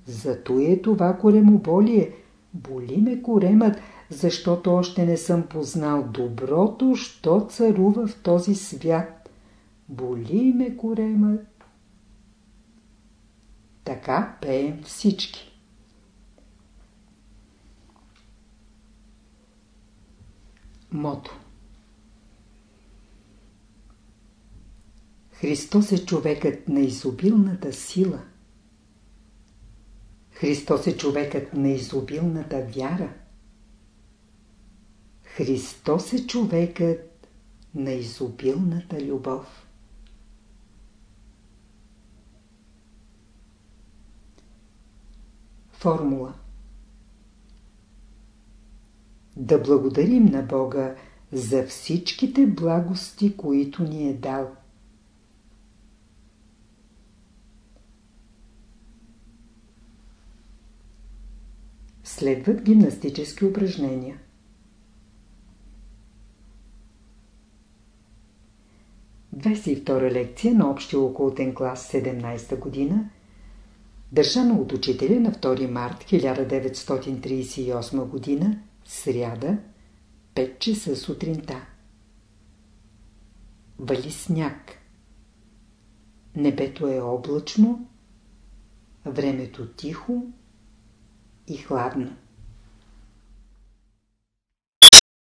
Зато е това коремоболие. Боли ме коремът, защото още не съм познал доброто, що царува в този свят. Боли ме коремът. Така пеем всички. Мото Христос е човекът на изобилната сила. Христос е човекът на изобилната вяра. Христос е човекът на изобилната любов. Формула Да благодарим на Бога за всичките благости, които ни е дал. Следват гимнастически упражнения. 22 лекция на общия околотен клас 17 година, държана от учителя на 2 март 1938 година, сряда, 5 часа сутринта. Вали сняг. Небето е облачно, времето тихо и хладно.